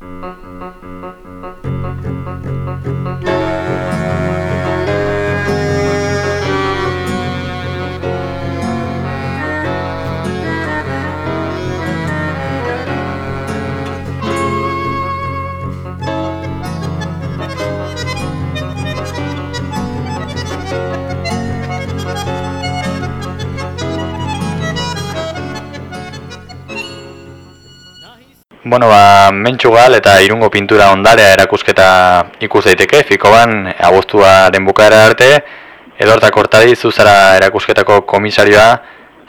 Música Bueno, ba, mentxugal eta irungo pintura ondarea erakusketa ikus daiteke, fiko ban, agostuaren bukaera arte, edorta kortadi zuzara erakusketako komisarioa,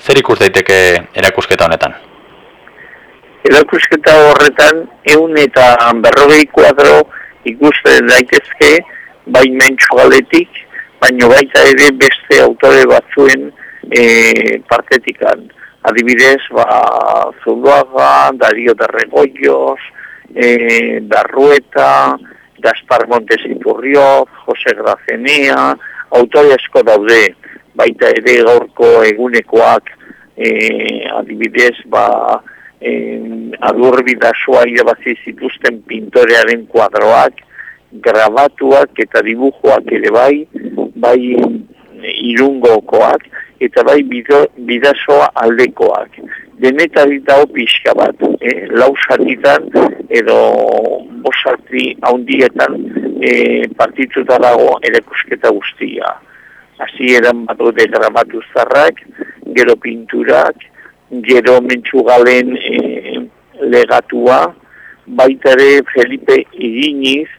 zer ikus daiteke erakusketa honetan? Erakusketa horretan, eun eta berrogei kuadro ikusten daitezke, bai mentxugaletik, baino baita ere beste autore batzuen e, partetikan adibidez, ba, Zuluaga, Dario de Regoyos, e, Darrueta, Gaspar Montes Iturrioz, Jose Gracenea, autore asko daude, baita ere gaurko egunekoak, e, adibidez, ba, e, adur bidazoa irabazi zituzten pintorearen kuadroak, grabatuak eta dibujoak ere bai, bai irungokoak, eta bai bidazoa aldekoak. Denetari dago pixka bat, eh? lau satitan edo bosati haundietan eh, partituta dago erekusketa guztia. Hasi eran bat ode grabatu zarrak, gero pinturak, gero mentxugalen eh, legatua, baita ere Felipe Iginiz,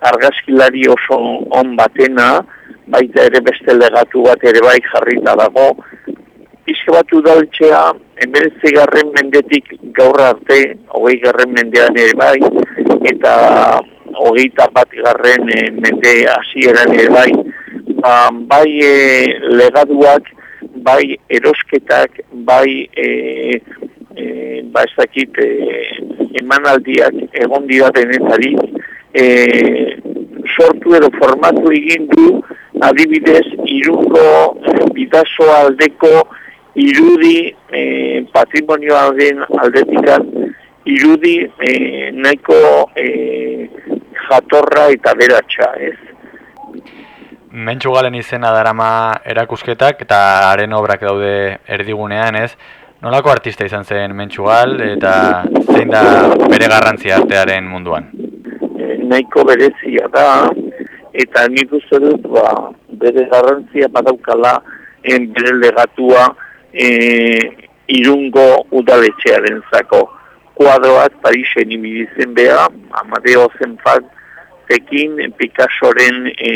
argazkilari oso on batena, baita ere beste legatu bat ere bai jarrita dago. Pizke bat udaltxea, emeretze garren mendetik gaur arte, hogei garren mendean ere bai, eta hogeita bat garren e, mende hasieran ere bai, ba, bai e, legaduak, bai erosketak, bai e, e, ba ez dakit e, emanaldiak egon dira denetari, e, sortu edo formatu egin du adibidez irungo bidazo aldeko irudi e, patrimonioaren aldetikan irudi e, nahiko e, jatorra eta beratxa, ez? Mentxugalen izena darama erakusketak eta haren obrak daude erdigunean, ez? Nolako artista izan zen Mentxugal eta zein da bere garrantzia artearen munduan? E, nahiko berezia da, eta nik uste dut ba, bere garrantzia badaukala en bere legatua e, irungo udaletxearen zako. Kuadroak Parisen imidizen beha, Amadeo Zenfat tekin, Picassoren e,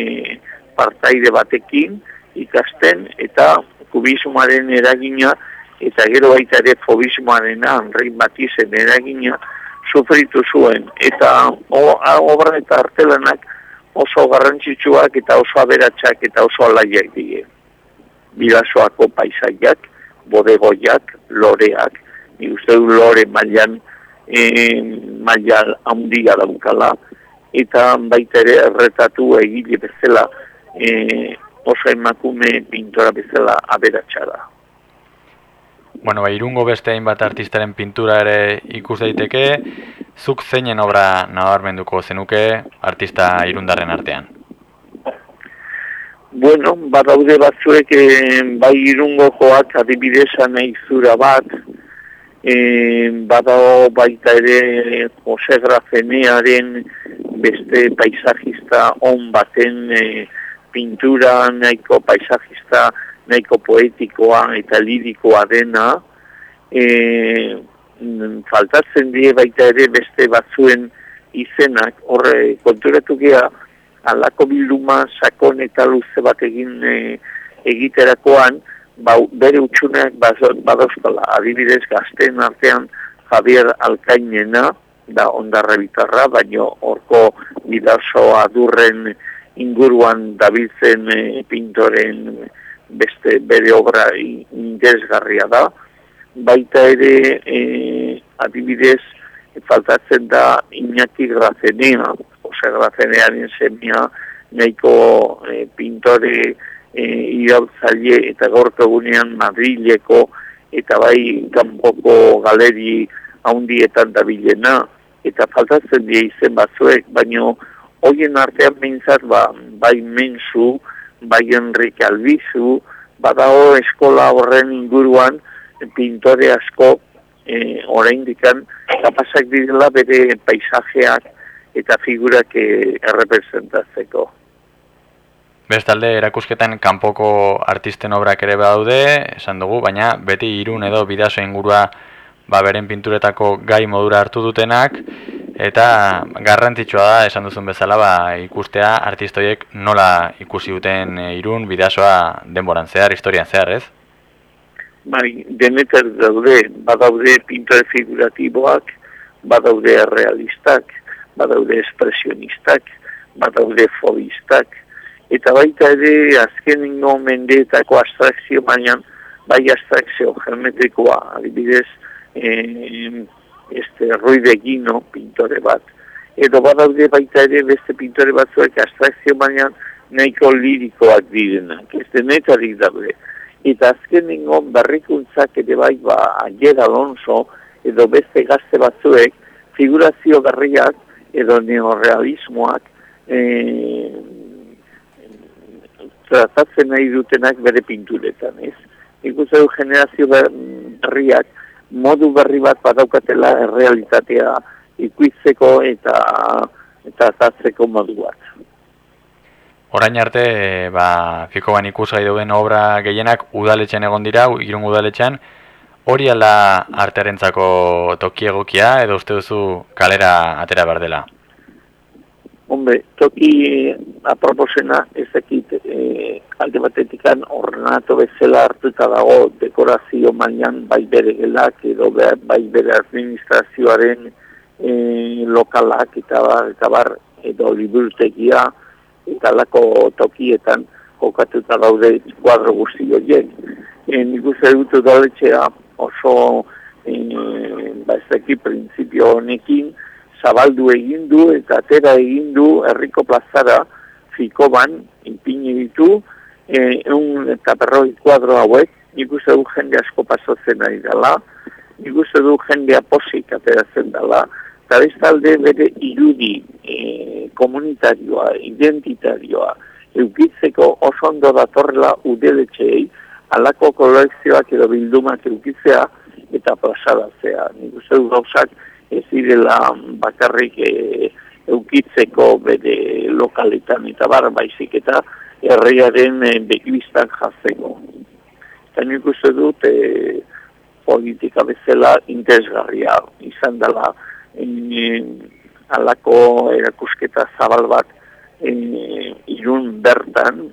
partaide batekin ikasten eta kubismoaren eragina eta gero baita ere fobismoaren Henri Batizen eragina sufritu zuen. Eta obra eta artelanak oso garrantzitsuak eta oso aberatsak eta oso alaiak die. Bidasoako paisaiak, bodegoiak, loreak, ni uste du lore mailan e, mailan handia daukala, eta baita ere erretatu egile bezala e, oso emakume pintora bezala aberatsa da. Bueno, ba, irungo beste hainbat artistaren pintura ere ikus daiteke, zuk zeinen obra nabarmenduko zenuke artista irundarren artean? Bueno, badaude batzuek e, bai irungo joak adibideza nahi bat, e, badao baita ere Jose Grafenearen beste paisajista on baten e, pintura nahiko paisajista nahiko poetikoa eta lirikoa dena, e, faltatzen die baita ere beste batzuen izenak, horre konturatu gea, alako bilduma sakon eta luze bat egin e, egiterakoan, ba, bere utxuneak badozkola, adibidez gazten artean Javier Alkainena, da ondarra bitarra, baino horko bidazo adurren inguruan dabiltzen e, pintoren beste bere obra interesgarria da. Baita ere e, adibidez faltatzen da Iñaki Grazenea, ose Grazenearen semia nahiko e, pintore e, irautzaile eta gorko egunean Madrileko eta bai kanpoko galeri haundietan da bilena, eta faltatzen die izen batzuek, baino hoien artean behintzat ba, bai mensu, bai Enrique Albizu, badao eskola horren inguruan pintore asko e, oraindikan kapazak direla bere paisajeak eta figurak e, errepresentatzeko. Bestalde, erakusketan kanpoko artisten obrak ere badaude, esan dugu, baina beti irun edo bidazo ingurua ba, beren pinturetako gai modura hartu dutenak, eta garrantzitsua da, esan duzun bezala, ba, ikustea artistoiek nola ikusi duten e, irun bidazoa denboran zehar, historian zehar, ez? Bai, denetar daude, badaude pintore figuratiboak, badaude realistak, badaude espresionistak, badaude fobistak, eta baita ere azken ingo mendeetako abstrakzio baina, bai abstrakzio geometrikoa, adibidez, eh, este Rui Gino, pintore bat. Edo badaude baita ere beste pintore batzuek abstrakzio baina nahiko lirikoak direnak. Ez denetarik daude. Eta azken ningon berrikuntzak ere bai ba Ayer Alonso edo beste gazte batzuek figurazio berriak edo neorealismoak e, tratatzen nahi dutenak bere pinturetan, ez? Ikusten generazio berriak modu berri bat badaukatela errealitatea ikuitzeko eta eta tatzeko modu bat. Orain arte, ba, fiko ban ikusgai duen obra gehienak udaletxean egon dira, irun udaletxean, hori ala artearentzako toki egokia edo uste duzu kalera atera behar dela? Hombre, toki aproposena ezakit e, alde batetikan ornato bezala hartuta dago dekorazio mailan bai bere gelak edo bai bere administrazioaren e, lokalak eta bar, eta bar edo liburtegia eta lako tokietan jokatuta daude kuadro guzti horiek. E, nik uste dut oso e, ba ez daki prinsipio honekin zabaldu egin du eta atera egin du herriko plazara fikoban inpini ditu egun eta berroi kuadro hauek. Nik uste du jende asko pasatzen ari dela. Nik uste du jende aposik ateratzen dela. Eta bestalde bere irudi e, komunitarioa, identitarioa eukitzeko oso ondo datorrela udeletxeei alako kolekzioak edo bildumak eukitzea eta plazaratzea. Nik uste du gauzak ez direla bakarrik e, eukitzeko bere lokaletan eta bar baizik eta herriaren e, bekibistan jazteko. Eta nik uste dut e, politika bezala interesgarria izan dela e, alako erakusketa zabal bat e, irun bertan,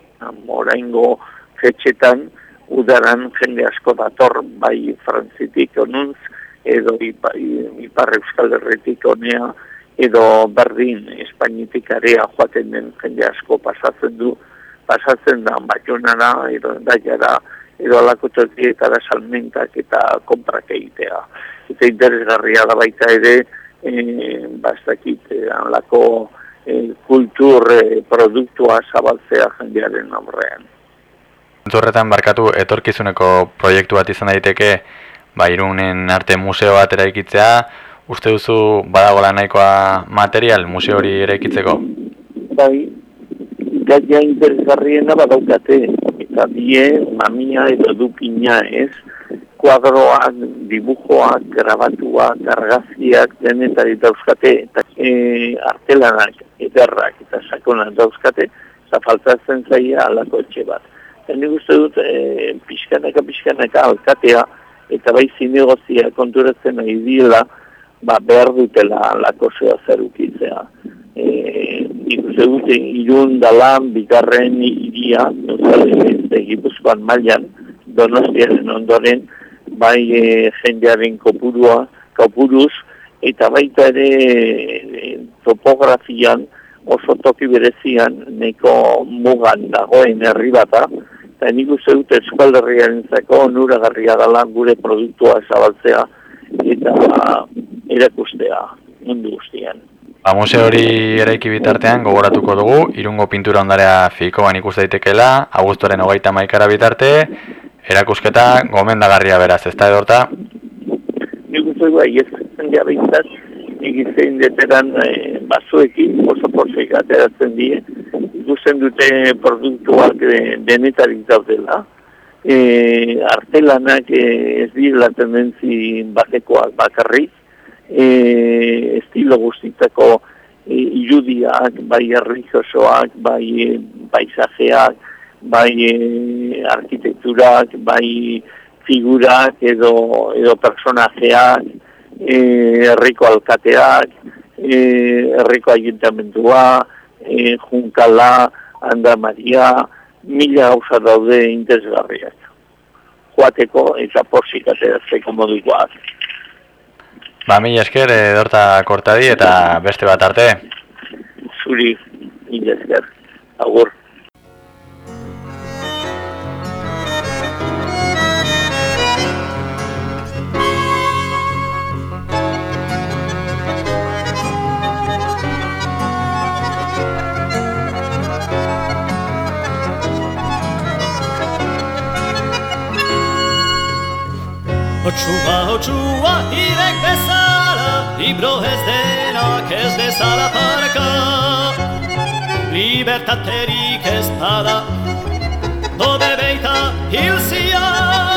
moraingo fetxetan, udaran jende asko dator bai frantzitik onuntz, edo ipar euskal herretik onea, edo berdin espainitik area joaten den jende asko pasatzen du, pasatzen da baionara, edo endaiara, edo alako da salmentak eta komprak egitea. Eta interesgarria da baita ere, e, bastakit, e, alako e, kultur e, produktua zabaltzea jendearen aurrean. Horretan barkatu etorkizuneko proiektu bat izan daiteke ba, irunen arte museo bat eraikitzea, uste duzu badagola nahikoa material museo hori eraikitzeko? Bai, gaia interesgarriena badaukate, eta die, mamia edo dukina ez, kuadroak, dibujoak, grabatuak, argaziak, denetari dauzkate, eta e, artelanak, ederrak eta sakonak dauzkate, zafaltatzen zaia alako etxe bat. Eta nik uste dut, e, pixkanaka, pixkanaka, alkatea, eta bai zinegozia konturatzen nahi dila, ba, behar dutela lako zea zer ukitzea. E, dute irun dalan bigarren iria, nuzalen ez gipuzkoan mailan, donostiaren ondoren, bai e, jendearen kopurua, kopuruz, eta baita ere e, topografian, oso toki berezian, neko mugan dagoen herri bata, eta nik uste dut eskualderriaren zako onuragarria dela gure produktua zabaltzea eta erakustea mundu guztian. Ba, museo hori eraiki bitartean gogoratuko dugu, irungo pintura ondarea fikoan ikus daitekela, augustoren hogeita maikara bitarte, erakusketa gomendagarria beraz, ez da edorta? Nik uste dugu, ez zen nik izan deteran e, bazuekin oso porsek ateratzen die, ikusten dute produktuak de, denetarik daudela, e, artelanak e, ez dira tendentzi batekoak bakarrik, e, estilo guztitako e, irudiak, bai erlijiosoak, bai paisajeak, bai e, arkitekturak, bai figurak edo, edo personajeak, E, herriko alkateak, e, herriko ayuntamentua, e, junkala, anda maria, mila gauza daude interesgarriak. Joateko eta posik ateratzeko modukoak. Ba, mila esker, edorta kortadi eta beste bat arte. Zuri, mila esker. Agur. Otsua, otsua, irek bezala, libro ez denak ez dezala parka. Libertaterik ez bada, dobe beita hilzia.